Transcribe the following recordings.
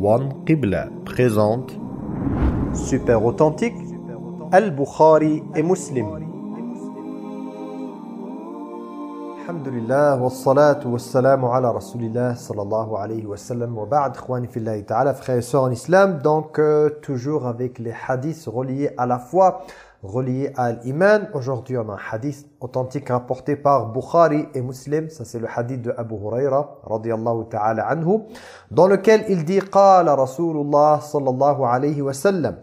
One Qibla présente Super authentique Al-Bukhari et Muslim. Alhamdulillah wa salatu wa salamu ala rasulillah sallallahu alayhi wa sallam. Wa ba'd khwani fillahi ta'ala frères et sœurs en islam. Donc euh, toujours avec les hadiths reliés à la foi relié à l'iman. Aujourd'hui, on a un hadith authentique rapporté par Bukhari et Muslim. Ça, c'est le hadith de Abu Huraira, radiyallahu ta'ala anhu, dans lequel il dit « Qala Rasulullah sallallahu alayhi wa sallam »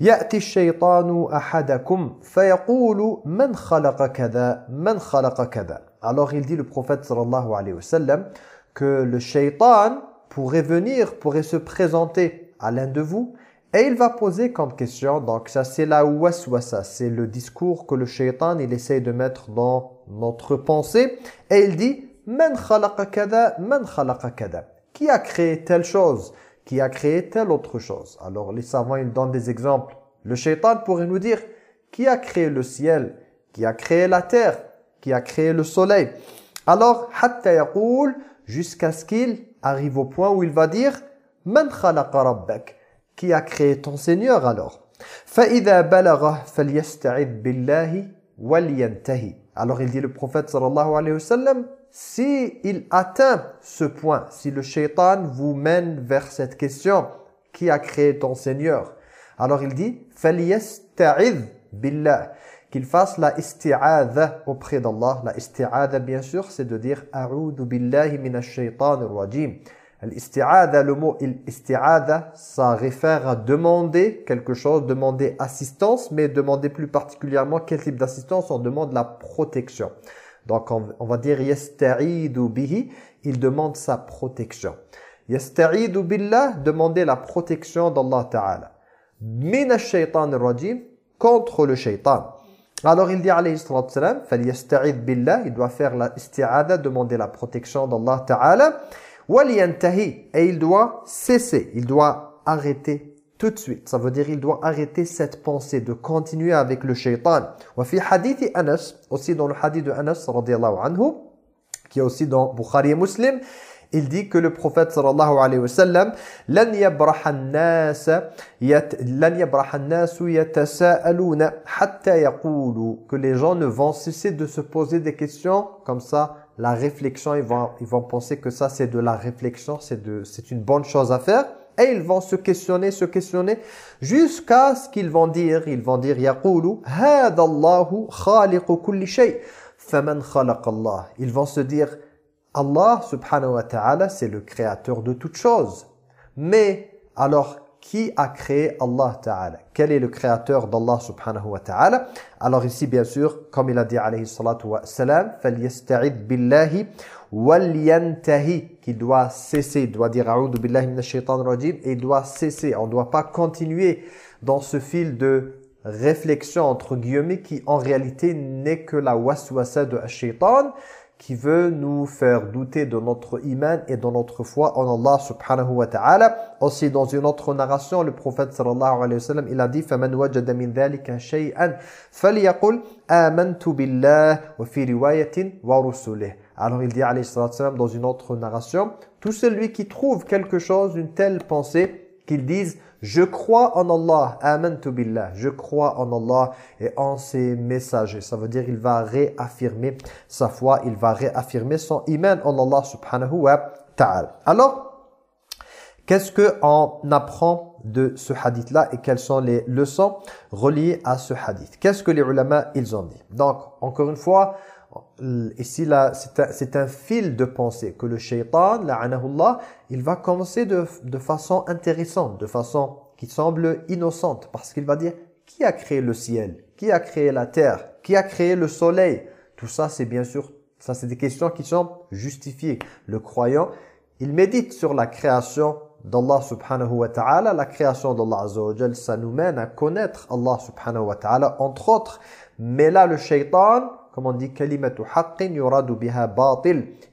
يأتي الشيطان أحدكم فيقول من خلق كذا من خلق كذا Alors il dit le prophète sallallahu alayhi wa sallam que le shaitan pourrait venir, pourrait se présenter à l'un de vous et il va poser comme question, donc ça c'est la waswasa, c'est le discours que le shaitan il essaye de mettre dans notre pensée. Et il dit, Man. Qui a créé telle chose? Qui a créé telle autre chose? Alors les savants ils donnent des exemples. Le shaitan pourrait nous dire, qui a créé le ciel? Qui a créé la terre? Qui a créé le soleil? Alors, hatta jusqu'à ce qu'il arrive au point où il va dire, qui a créé ton Seigneur alors? Alors il dit le prophète sallallahu alayhi wa sallam, si il atteint ce point, si le shaitan vous mène vers cette question, qui a créé ton Seigneur? Alors il dit, billah. Qu'il fasse la isti'adha auprès d'Allah. La isti'adha, bien sûr, c'est de dire « A'udhu billahi minash shaitanir rajim » L'isti'ada, le mot isti'ada, ça réfère à demander quelque chose, demander assistance, mais demander plus particulièrement quel type d'assistance On demande la protection. Donc on, va dire yasta'idu bihi, il demande sa protection. Yasta'idu billah, demander la protection d'Allah Ta'ala. Mina shaytan rajim, contre le shaitan. Alors il dit alayhi salatu salam, billah, il doit faire la isti'ada, demander la protection d'Allah Ta'ala. Et il doit cesser, il doit arrêter tout de suite. Ça veut dire il doit arrêter cette pensée de continuer avec le shaitan. fi hadith Anas, aussi dans le hadith de Anas radiallahu anhu, qui est aussi dans Bukhari et Muslim, il dit que le prophète sallallahu alayhi wa sallam لن يبرح الناس يت... لن يبرح الناس يتساءلون حتى يقولوا que les gens ne vont cesser de se poser des questions comme ça la réflexion, ils vont, ils vont penser que ça c'est de la réflexion, c'est une bonne chose à faire. Et ils vont se questionner, se questionner, jusqu'à ce qu'ils vont dire, ils vont dire, يقولوا هذا الله خالق كل شيء فمن خلق الله. Ils vont se dire, Allah subhanahu wa ta'ala, c'est le créateur de toutes choses. Mais alors, qui a créé Allah Ta'ala Quel est le créateur d'Allah Subhanahu wa Ta'ala Alors ici, bien sûr, comme il a dit alayhi salatu wa salam, فَلْيَسْتَعِذْ بِاللَّهِ وَلْيَنْتَهِ Qu'il doit cesser, il doit dire « A'udhu billahi minash shaitan rajim » et il doit cesser. On ne doit pas continuer dans ce fil de réflexion entre guillemets qui en réalité n'est que la waswasa de shaitan qui veut nous faire douter de notre iman et de notre foi en Allah subhanahu wa ta'ala. Aussi dans une autre narration, le prophète sallallahu alayhi wa sallam, il a dit فَمَنْ وَجَدَ مِنْ ذَلِكَ شَيْئًا فَلْيَقُلْ آمَنْتُ بِاللَّهِ وَفِي رِوَايَةٍ وَرُسُلِهِ Alors il dit alayhi sallam dans une autre narration, tout celui qui trouve quelque chose, une telle pensée, qu'il dise je crois en Allah, amantu billah, je crois en Allah et en ses messagers. Ça veut dire il va réaffirmer sa foi, il va réaffirmer son iman en Allah subhanahu wa ta'ala. Alors, qu'est-ce qu'on apprend de ce hadith-là et quelles sont les leçons reliées à ce hadith? Qu'est-ce que les ulama ils ont dit? Donc, encore une fois, ici là, c'est un, fil de pensée que le shaitan, la'anahullah, il va commencer de, de façon intéressante, de façon qui semble innocente, parce qu'il va dire qui a créé le ciel, qui a créé la terre, qui a créé le soleil? Tout ça, c'est bien sûr, ça c'est des questions qui sont justifiées. Le croyant, il médite sur la création d'Allah subhanahu wa ta'ala, la création d'Allah azza ça nous mène à connaître Allah subhanahu wa ta'ala, entre autres. Mais là, le shaitan, comme on dit kalimatu haqqin yuradu biha.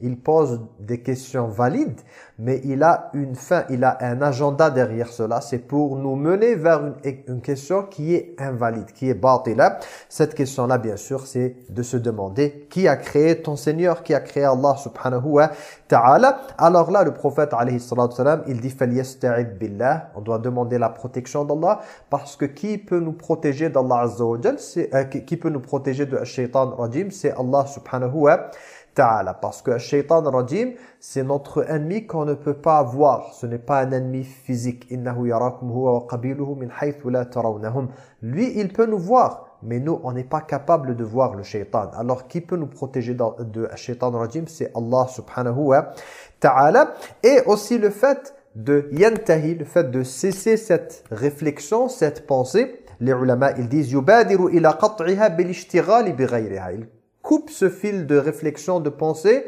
Il pose des questions valides, mais il a une fin, il a un agenda derrière cela. C'est pour nous mener vers une, une, question qui est invalide, qui est batila. Cette question-là, bien sûr, c'est de se demander qui a créé ton Seigneur, qui a créé Allah subhanahu wa ta'ala. Alors là, le prophète, alayhi salam, il dit « billah » On doit demander la protection d'Allah parce que qui peut nous protéger d'Allah azza wa euh, qui peut nous protéger de shaitan rajim? C'est Allah subhanahu wa ta'ala. Parce que shaitan rajim, c'est notre ennemi qu'on ne peut pas voir. Ce n'est pas un ennemi physique. Lui, il peut nous voir. Mais nous, on n'est pas capable de voir le shaitan. Alors, qui peut nous protéger de, de shaitan rajim? C'est Allah subhanahu wa ta'ala. Et aussi le fait de yantahi, le fait de cesser cette réflexion, cette pensée. Les ulama, ils disent « yubadiru ila qat'iha bil bi ghayriha » coupe ce fil de réflexion, de pensée,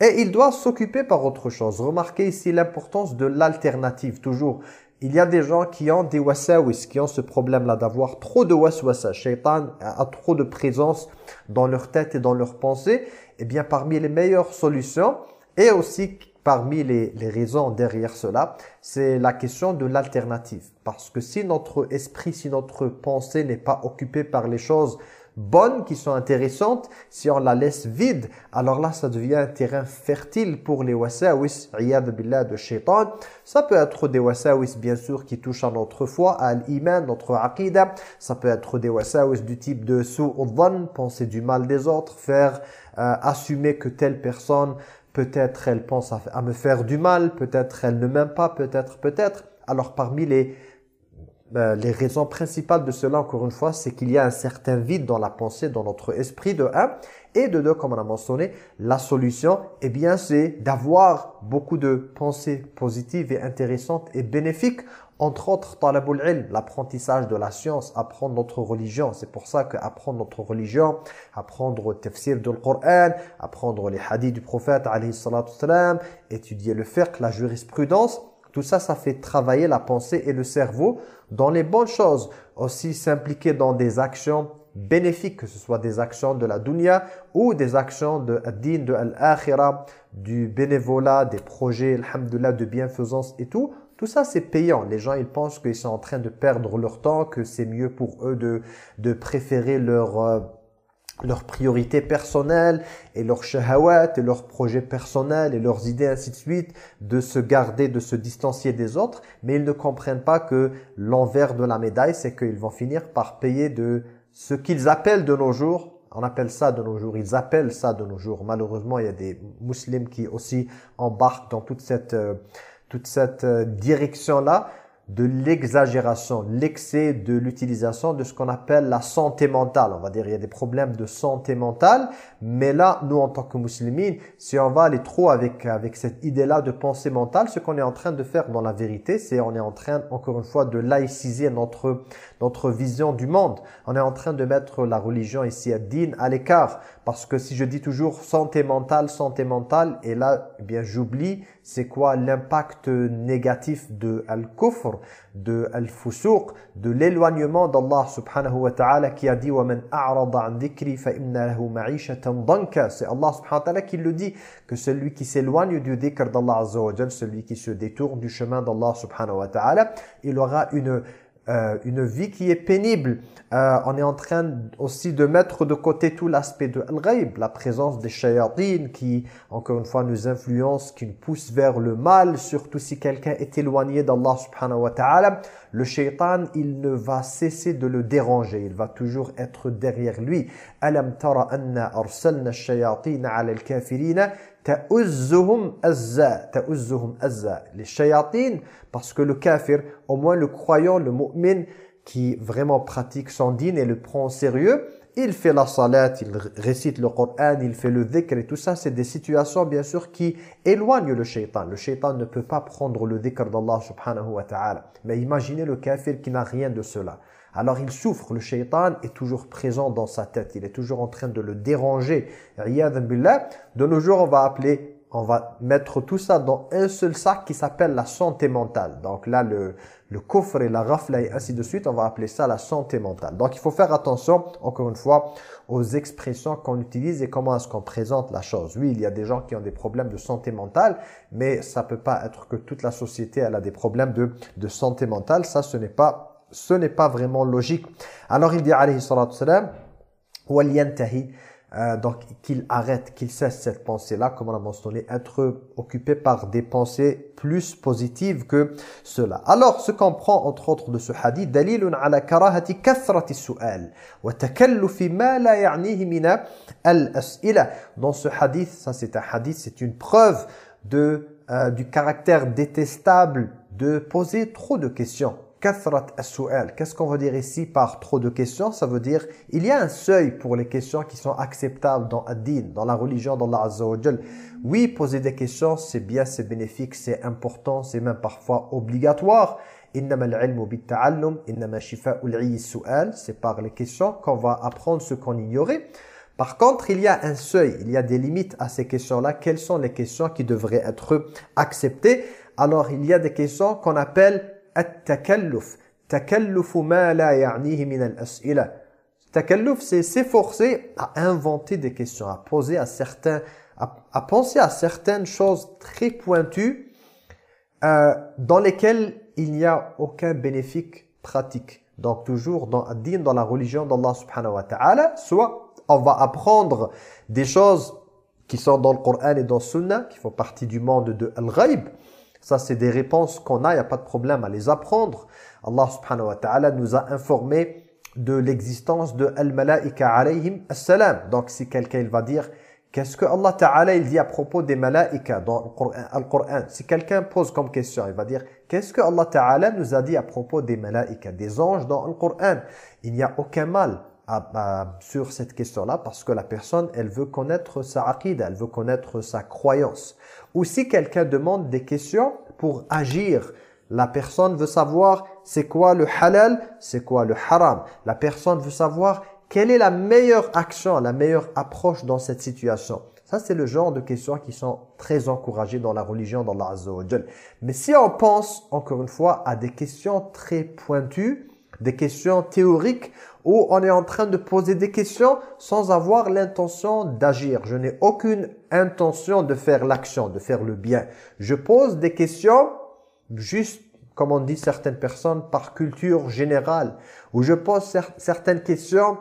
et il doit s'occuper par autre chose. Remarquez ici l'importance de l'alternative, toujours. Il y a des gens qui ont des wasawis, qui ont ce problème-là d'avoir trop de waswasa. Shaitan a trop de présence dans leur tête et dans leurs pensées. Eh bien, parmi les meilleures solutions, et aussi parmi les, les raisons derrière cela, c'est la question de l'alternative. Parce que si notre esprit, si notre pensée n'est pas occupée par les choses bonnes, qui sont intéressantes, si on la laisse vide, alors là, ça devient un terrain fertile pour les wasawis, billah, de shaitan. Ça peut être des wasawis, bien sûr, qui touchent à notre foi, à l'iman, notre aqidah. Ça peut être des wasawis du type de su'udhan, penser du mal des autres, faire euh, assumer que telle personne, peut-être elle pense à me faire du mal, peut-être elle ne m'aime pas, peut-être, peut-être. Alors parmi les ben, les raisons principales de cela, encore une fois, c'est qu'il y a un certain vide dans la pensée, dans notre esprit, de un. Et de deux, comme on a mentionné, la solution, eh bien, c'est d'avoir beaucoup de pensées positives et intéressantes et bénéfiques. Entre autres, talabul ilm, l'apprentissage de la science, apprendre notre religion. C'est pour ça qu'apprendre notre religion, apprendre le tafsir du Coran, apprendre les hadiths du prophète, alayhi étudier le fiqh, la jurisprudence, tout ça, ça fait travailler la pensée et le cerveau dans les bonnes choses. Aussi s'impliquer dans des actions bénéfiques, que ce soit des actions de la dunya ou des actions de din, de du bénévolat, des projets, alhamdoulilah, de bienfaisance et tout. Tout ça, c'est payant. Les gens, ils pensent qu'ils sont en train de perdre leur temps, que c'est mieux pour eux de, de préférer leur... Leurs priorités personnelles et leurs shahawat et leurs projets personnels et leurs idées ainsi de suite, de se garder, de se distancier des autres, mais ils ne comprennent pas que l'envers de la médaille, c'est qu'ils vont finir par payer de ce qu'ils appellent de nos jours, on appelle ça de nos jours, ils appellent ça de nos jours. Malheureusement, il y a des musulmans qui aussi embarquent dans toute cette, euh, toute cette euh, direction-là, de l'exagération, l'excès de l'utilisation de ce qu'on appelle la santé mentale. On va dire il y a des problèmes de santé mentale, mais là, nous en tant que musulmans, si on va aller trop avec, avec cette idée-là de pensée mentale, ce qu'on est en train de faire dans la vérité, c'est on est en train, encore une fois, de laïciser notre, notre vision du monde. On est en train de mettre la religion ici à din à l'écart. Parce que si je dis toujours santé mentale, santé mentale, et là, eh bien, j'oublie c'est quoi l'impact négatif de al-kufr, de al-fusuq, de l'éloignement d'Allah subhanahu wa ta'ala qui a dit وَمَنْ أَعْرَضَ عَنْ ذِكْرِ فَإِنَّ لَهُ مَعِيشَةً ضَنْكَ C'est Allah subhanahu wa ta'ala qui le dit, que celui qui s'éloigne du dhikr d'Allah azza wa celui qui se détourne du chemin d'Allah subhanahu wa ta'ala, il aura une euh, une vie qui est pénible. Euh, on est en train aussi de mettre de côté tout l'aspect de al-ghaib, la présence des shayatines qui, encore une fois, nous influencent, qui nous poussent vers le mal, surtout si quelqu'un est éloigné d'Allah subhanahu wa ta'ala. Le shaytan, il ne va cesser de le déranger, il va toujours être derrière lui. « Alam tara anna arsalna shayatin ala al-kafirina azza, azza. Les shayatines, parce que le kafir, au moins le croyant, le mu'min, qui vraiment pratique son din et le prend au sérieux, il fait la salat, il récite le Coran, il fait le dhikr et tout ça, c'est des situations bien sûr qui éloignent le shaitan. Le shaitan ne peut pas prendre le dhikr d'Allah subhanahu wa ta'ala. Mais imaginez le kafir qui n'a rien de cela. Alors il souffre, le shaitan est toujours présent dans sa tête, il est toujours en train de le déranger. De nos jours, on va appeler on va mettre tout ça dans un seul sac qui s'appelle la santé mentale. Donc là, le, le coffre et la rafle et ainsi de suite, on va appeler ça la santé mentale. Donc il faut faire attention, encore une fois, aux expressions qu'on utilise et comment est-ce qu'on présente la chose. Oui, il y a des gens qui ont des problèmes de santé mentale, mais ça peut pas être que toute la société elle a des problèmes de, de santé mentale. Ça, ce n'est pas ce n'est pas vraiment logique. Alors il dit alayhi salatu salam, euh, donc qu'il arrête, qu'il cesse cette pensée-là, comme on a mentionné, être occupé par des pensées plus positives que cela. Alors, ce qu'on prend entre autres de ce hadith, ala karahati kathrati su'al wa takallufi ma la ya'nihi al-as'ila. Dans ce hadith, ça c'est un hadith, c'est une preuve de euh, du caractère détestable de poser trop de questions Qu'est-ce qu'on veut dire ici par trop de questions? Ça veut dire il y a un seuil pour les questions qui sont acceptables dans ad-din, dans la religion d'Allah Azza wa Oui, poser des questions, c'est bien, c'est bénéfique, c'est important, c'est même parfois obligatoire. C'est par les questions qu'on va apprendre ce qu'on ignorait. Par contre, il y a un seuil, il y a des limites à ces questions-là. Quelles sont les questions qui devraient être acceptées? Alors, il y a des questions qu'on appelle At-takalluf. Ma la ya'nihi al-as'ila. C'est s'efforcer à inventer des questions, à poser à certains, à, penser à certaines choses très pointues euh, dans lesquelles il n'y a aucun bénéfique pratique. Donc toujours dans din, dans la religion d'Allah subhanahu wa ta'ala, soit on va apprendre des choses qui sont dans le Coran et dans le Sunna, qui font partie du monde de Al-Ghaib, ça, c'est des réponses qu'on a, il n'y a pas de problème à les apprendre. Allah subhanahu wa ta'ala nous a informé de l'existence de al-malaika alayhim as-salam. Donc, si quelqu'un il va dire, qu'est-ce que Allah ta'ala il dit à propos des malaika dans le Coran Si quelqu'un pose comme question, il va dire, qu'est-ce que Allah ta'ala nous a dit à propos des malaika, des anges dans le Coran? Il n'y a aucun mal sur cette question-là parce que la personne, elle veut connaître sa aqidah, elle veut connaître sa croyance. Ou si quelqu'un demande des questions pour agir, la personne veut savoir c'est quoi le halal, c'est quoi le haram. La personne veut savoir quelle est la meilleure action, la meilleure approche dans cette situation. Ça, c'est le genre de questions qui sont très encouragées dans la religion d'Allah Azza Mais si on pense, encore une fois, à des questions très pointues, des questions théoriques où on est en train de poser des questions sans avoir l'intention d'agir. Je n'ai aucune intention de faire l'action, de faire le bien. Je pose des questions juste, comme on dit certaines personnes, par culture générale, où je pose certaines questions.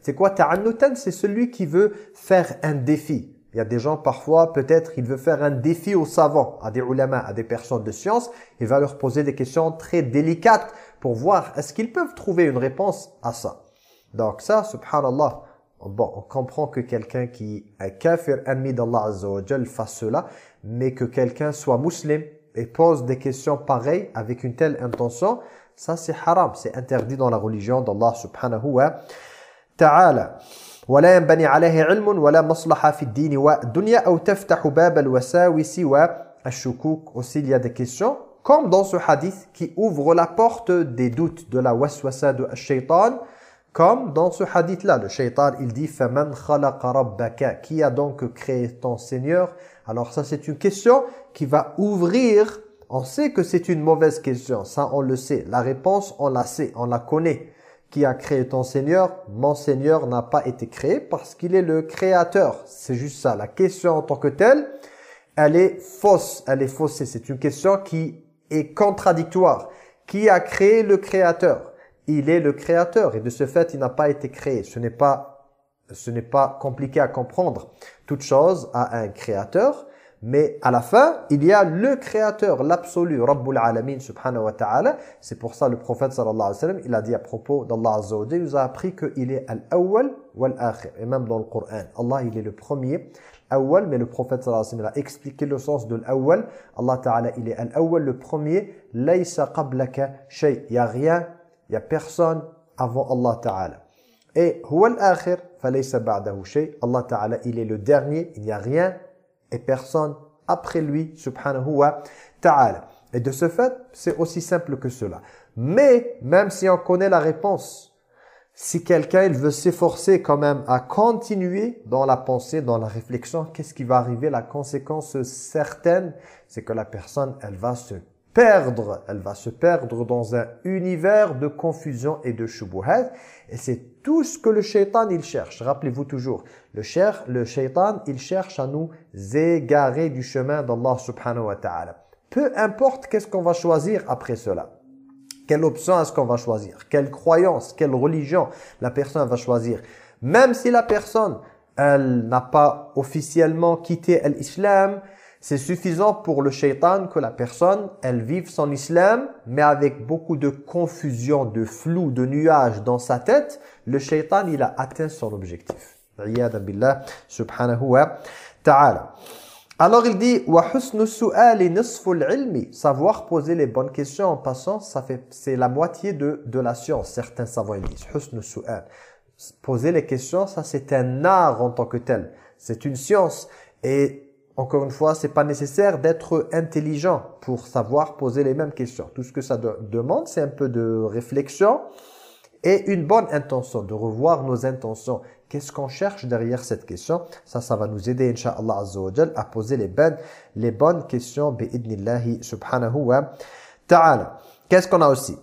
C'est quoi ta'annutan? C'est celui qui veut faire un défi. Il y a des gens, parfois, peut-être, il veut faire un défi aux savants, à des ulama, à des personnes de science. Il va leur poser des questions très délicates pour voir est-ce qu'ils peuvent trouver une réponse à ça. Donc ça, subhanallah, bon, on comprend que quelqu'un qui est kafir, ennemi d'Allah Azza wa fasse cela, mais que quelqu'un soit musulman et pose des questions pareilles avec une telle intention, ça c'est haram, c'est interdit dans la religion d'Allah subhanahu wa ta'ala. ولا ينبني عليه علم ولا مصلحة في الدين والدنيا أو تفتح باب الوساوس والشكوك aussi il y a des questions comme dans ce hadith qui ouvre la porte des doutes de la waswasa de shaitan comme dans ce hadith là le shaitan il dit فَمَنْ خَلَقَ رَبَّكَ qui a donc créé ton Seigneur alors ça c'est une question qui va ouvrir on sait que c'est une mauvaise question ça on le sait la réponse on la sait on la connaît qui a créé ton Seigneur Mon Seigneur n'a pas été créé parce qu'il est le créateur. C'est juste ça. La question en tant que telle, elle est fausse. Elle est faussée. C'est une question qui est contradictoire. Qui a créé le créateur? Il est le créateur et de ce fait, il n'a pas été créé. Ce n'est pas, ce n'est pas compliqué à comprendre. Toute chose a un créateur mais à la fin, il y a le créateur, l'absolu, Rabbul Alamin subhanahu wa ta'ala. C'est pour ça le prophète sallallahu alayhi wa sallam, il a dit à propos d'Allah azza wa il nous a appris qu'il est al-awwal wal-akhir. Et même dans le Coran, Allah il est le premier, awwal, mais le prophète sallallahu alayhi wa sallam a expliqué le sens de l'awwal. Allah ta'ala il est al-awwal, le premier, laysa qablaka shay. Il n'y a rien, il n'y a personne avant Allah ta'ala. Et huwa al-akhir, falaysa ba'dahu shay. Allah ta'ala il est le dernier, il n'y a rien et personne après lui, subhanahu wa ta'ala. Et de ce fait, c'est aussi simple que cela. Mais, même si on connaît la réponse, si quelqu'un il veut s'efforcer quand même à continuer dans la pensée, dans la réflexion, qu'est-ce qui va arriver? La conséquence certaine, c'est que la personne, elle va se perdre, elle va se perdre dans un univers de confusion et de shubuhat. Et c'est tout ce que le shaitan, il cherche. Rappelez-vous toujours, le, cher, le shaitan, il cherche à nous égarer du chemin d'Allah subhanahu wa ta'ala. Peu importe qu'est-ce qu'on va choisir après cela. Quelle option est-ce qu'on va choisir Quelle croyance, quelle religion la personne va choisir Même si la personne, elle n'a pas officiellement quitté l'islam, c'est suffisant pour le shaitan que la personne, elle vive son islam, mais avec beaucoup de confusion, de flou, de nuages dans sa tête, le shaitan, il a atteint son objectif. billah subhanahu wa ta'ala. Alors il dit savoir poser les bonnes questions en passant, ça fait c'est la moitié de de la science. Certains savants disent Poser les questions, ça c'est un art en tant que tel. C'est une science et encore une fois, c'est pas nécessaire d'être intelligent pour savoir poser les mêmes questions. Tout ce que ça demande, c'est un peu de réflexion et une bonne intention, de revoir nos intentions. Qu'est-ce qu'on cherche derrière cette question Ça, ça va nous aider, Inch'Allah Azza wa à poser les bonnes, les bonnes questions, bi'idnillahi subhanahu wa ta'ala. Qu'est-ce qu'on a aussi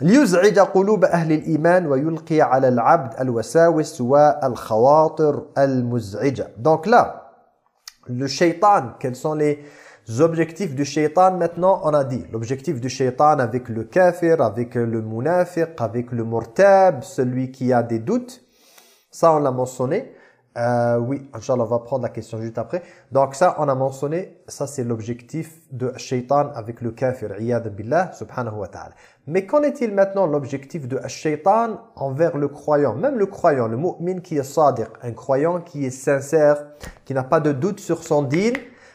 ليزعج قلوب أهل الإيمان ويلقي على العبد الوساوس والخواطر المزعجة. Donc là, le shaitan, quels sont les objectifs du shaitan maintenant On a dit l'objectif du shaitan avec le kafir, avec le munafiq, avec le murtab, celui qui a des doutes, ça, on l'a mentionné. Euh, oui, Inch'Allah, on va prendre la question juste après. Donc ça, on a mentionné, ça c'est l'objectif de shaitan avec le kafir, iyad billah, subhanahu wa ta'ala. Mais qu'en est-il maintenant l'objectif de shaitan envers le croyant? Même le croyant, le mu'min qui est sadiq, un croyant qui est sincère, qui n'a pas de doute sur son din.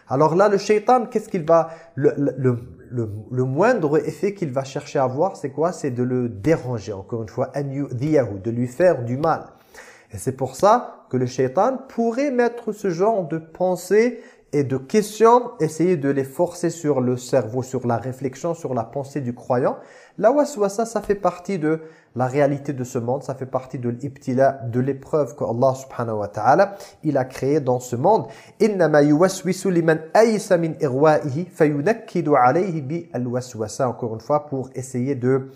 Alors là, le shaitan, qu'est-ce qu'il va... Le, le, le, le, moindre effet qu'il va chercher à avoir, c'est quoi? C'est de le déranger, encore une fois, de lui faire du mal. Et c'est pour ça que le shaitan pourrait mettre ce genre de pensée et de questions, essayer de les forcer sur le cerveau, sur la réflexion, sur la pensée du croyant. La waswasa, ça fait partie de la réalité de ce monde, ça fait partie de l'ibtila, de l'épreuve que Allah subhanahu wa ta'ala, il a créé dans ce monde. إِنَّمَا يُوَسْوِسُ لِمَنْ أَيْسَ مِنْ إِغْوَائِهِ فَيُنَكِّدُ عَلَيْهِ بِالْوَسْوَسَ Encore une fois, pour essayer de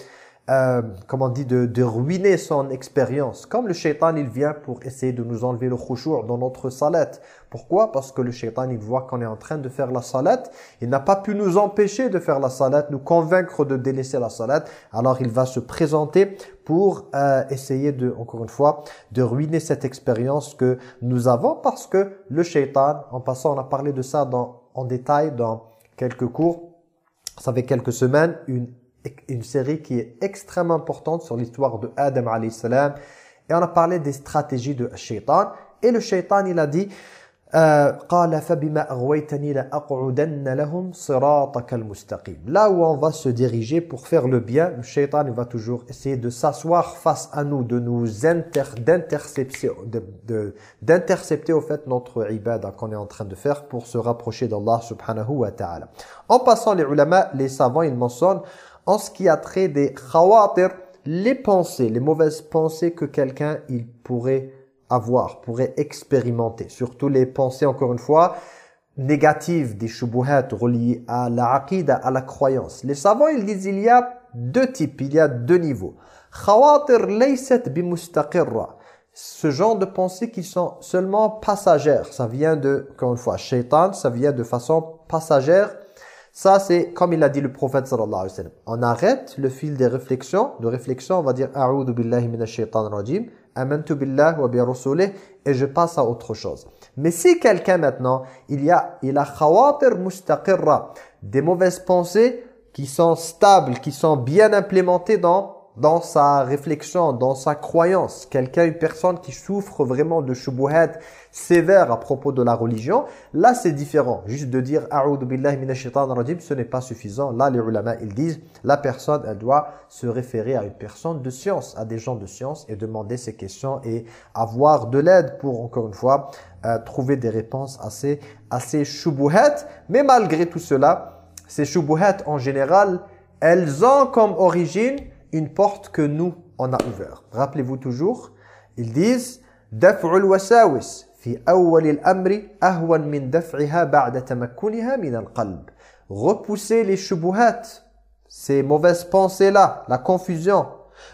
euh, comment on dit, de, de, ruiner son expérience. Comme le shaitan, il vient pour essayer de nous enlever le khushu' dans notre salat. Pourquoi? Parce que le shaitan, il voit qu'on est en train de faire la salat. Il n'a pas pu nous empêcher de faire la salat, nous convaincre de délaisser la salat. Alors, il va se présenter pour euh, essayer de, encore une fois, de ruiner cette expérience que nous avons parce que le shaitan, en passant, on a parlé de ça dans, en détail dans quelques cours, ça fait quelques semaines, une une série qui est extrêmement importante sur l'histoire de Adam alayhi salam. Et on a parlé des stratégies de shaitan et le shaitan il a dit euh, Là où on va se diriger pour faire le bien, le shaitan il va toujours essayer de s'asseoir face à nous, de nous d'intercepter de, d'intercepter au fait notre ibadah qu'on est en train de faire pour se rapprocher d'Allah subhanahu wa ta'ala. En passant les ulama, les savants ils mentionnent en ce qui a trait des khawatir, les pensées, les mauvaises pensées que quelqu'un il pourrait avoir, pourrait expérimenter. Surtout les pensées, encore une fois, négatives, des shubuhat reliées à la à la croyance. Les savants, ils disent il y a deux types, il y a deux niveaux. Khawatir laysat bimustaqirra. Ce genre de pensées qui sont seulement passagères. Ça vient de, encore une fois, shaitan, ça vient de façon passagère ça, c'est comme il a dit le prophète sallallahu alayhi wa sallam. On arrête le fil des réflexions. De réflexion, on va dire « A'udhu billahi minash shaitan rajim »« Amantu wa et je passe à autre chose. Mais si quelqu'un maintenant, il y a, il a khawatir mustaqirra, des mauvaises pensées qui sont stables, qui sont bien implémentées dans dans sa réflexion, dans sa croyance, quelqu'un, une personne qui souffre vraiment de shubuhat sévère à propos de la religion, là c'est différent. Juste de dire « A'udhu billahi rajim », ce n'est pas suffisant. Là, les ulama, ils disent, la personne, elle doit se référer à une personne de science, à des gens de science et demander ces questions et avoir de l'aide pour, encore une fois, euh, trouver des réponses assez, assez shubuhat. Mais malgré tout cela, ces shubuhat en général, elles ont comme origine une porte que nous, on a ouverte. Rappelez-vous toujours, ils disent « Daf'ul fi amri ahwan min » Repousser les shubuhat, ces mauvaises pensées-là, la confusion.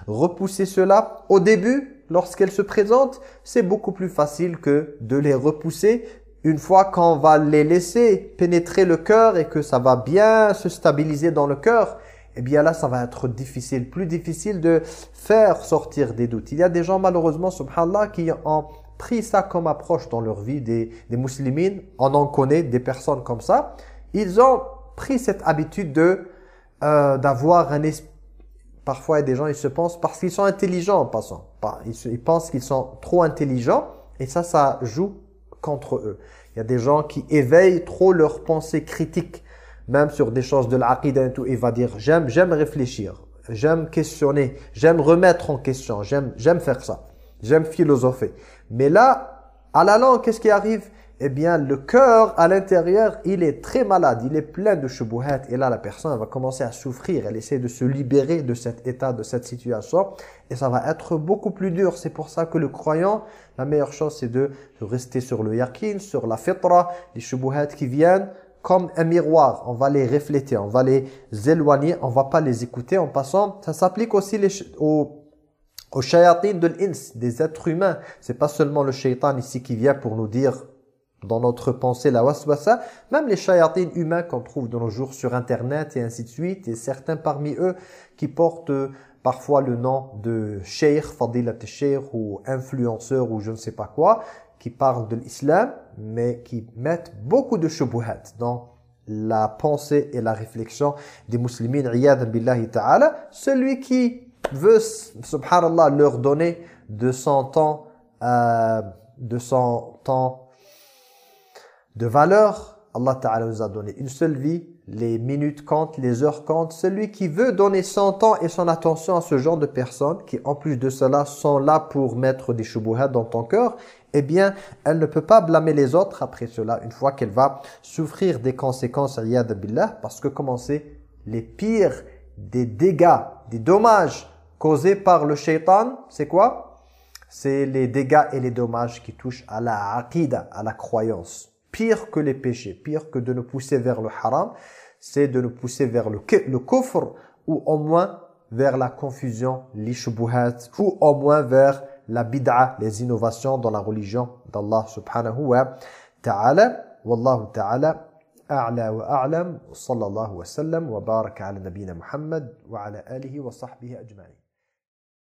Repousser cela au début, lorsqu'elles se présentent, c'est beaucoup plus facile que de les repousser une fois qu'on va les laisser pénétrer le cœur et que ça va bien se stabiliser dans le cœur, eh bien là, ça va être difficile, plus difficile de faire sortir des doutes. Il y a des gens, malheureusement, subhanallah, qui ont pris ça comme approche dans leur vie, des, des musulmans. On en connaît des personnes comme ça. Ils ont pris cette habitude de euh, d'avoir un esprit. Parfois, il y a des gens, ils se pensent, parce qu'ils sont intelligents en passant. Ils, ils pensent qu'ils sont trop intelligents et ça, ça joue contre eux. Il y a des gens qui éveillent trop leurs pensées critiques, même sur des choses de l'aqidah et tout. Il va dire, j'aime j'aime réfléchir, j'aime questionner, j'aime remettre en question, j'aime faire ça, j'aime philosopher. Mais là, à la langue, qu'est-ce qui arrive? Eh bien, le cœur à l'intérieur, il est très malade, il est plein de shubuhat. Et là, la personne va commencer à souffrir, elle essaie de se libérer de cet état, de cette situation. Et ça va être beaucoup plus dur. C'est pour ça que le croyant, la meilleure chose, c'est de rester sur le yakin, sur la fitra, les shubuhat qui viennent comme un miroir. On va les refléter, on va les éloigner, on va pas les écouter en passant. Ça s'applique aussi les, aux aux de l'ins, des êtres humains. C'est pas seulement le shaitan ici qui vient pour nous dire dans notre pensée, la waswasa, même les shayatines humains qu'on trouve de nos jours sur Internet et ainsi de suite, et certains parmi eux qui portent euh, parfois le nom de sheikh, fadilat sheikh ou influenceur ou je ne sais pas quoi, qui parlent de l'islam, mais qui mettent beaucoup de shubuhat dans la pensée et la réflexion des musulmans, billahi ta'ala. Celui qui veut, subhanallah, leur donner de son temps, euh, de son temps de valeur, Allah Ta'ala nous a donné une seule vie, les minutes comptent, les heures comptent. Celui qui veut donner son temps et son attention à ce genre de personnes, qui en plus de cela sont là pour mettre des shubuhat dans ton cœur, eh bien, elle ne peut pas blâmer les autres après cela, une fois qu'elle va souffrir des conséquences, billah, parce que comment c'est? Les pires des dégâts, des dommages causés par le shaitan, c'est quoi? C'est les dégâts et les dommages qui touchent à la aqidah, à la croyance pire que les péchés, pire que de nous pousser vers le haram, c'est de nous pousser vers le, le ou au moins vers la confusion, l'ishbuhat ou au moins vers la bid'a, les innovations dans la religion d'Allah subhanahu wa ta'ala. Wallahu ta'ala a'la wa a'lam sallallahu wa sallam wa baraka ala nabina Muhammad wa ala alihi wa sahbihi ajma'in.